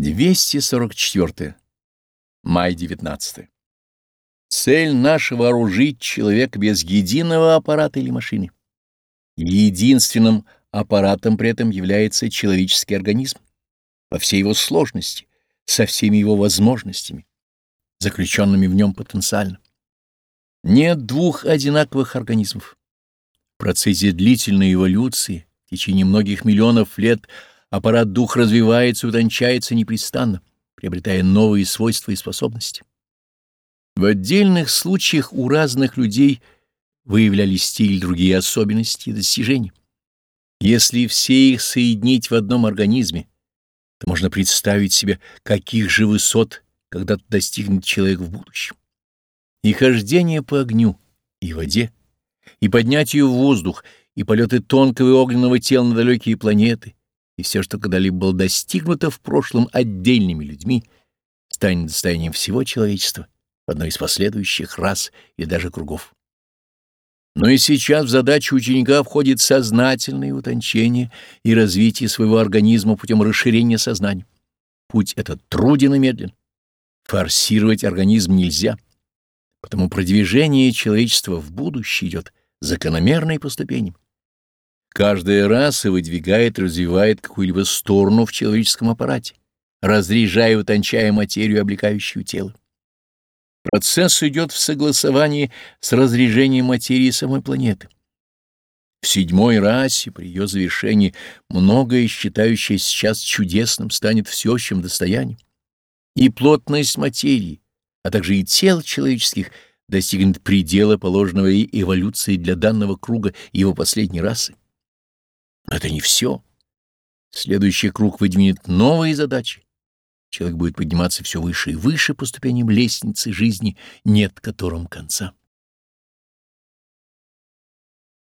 244. Май 19. Цель наша — вооружить человека без единого аппарата или машины. Единственным аппаратом при этом является человеческий организм во всей его сложности, со всеми его возможностями, заключенными в нем потенциально. Нет двух одинаковых организмов. В процессе длительной эволюции в течение многих миллионов лет — аппарат дух развивается и утончается непрестанно, приобретая новые свойства и способности. В отдельных случаях у разных людей выявлялись или другие особенности и достижения. Если все их соединить в одном организме, то можно представить себе, каких же высот когда-то достигнет человек в будущем. И хождение по огню и воде, и поднятие в воздух, и полеты тонкого и огненного тела на далекие планеты, и все, что когда-либо было достигнуто в прошлом отдельными людьми, станет достоянием всего человечества в одной из последующих рас и даже кругов. Но и сейчас в задачу ученика входит сознательное утончение и развитие своего организма путем расширения сознания. Путь этот труден и медлен. Форсировать организм нельзя, потому продвижение человечества в будущее идет закономерно и по ступеням. Каждая раса выдвигает и развивает какую-либо сторону в человеческом аппарате, разряжая и утончая материю, облекающую тело. Процесс идет в согласовании с разряжением материи самой планеты. В седьмой расе, при ее завершении, многое, считающее сейчас чудесным, станет всеобщим достоянием. И плотность материи, а также и тел человеческих достигнет предела, положенного ей эволюции для данного круга и его последней расы. Это не все. Следующий круг выдвинет новые задачи. Человек будет подниматься все выше и выше по ступеням лестницы жизни, нет которым конца.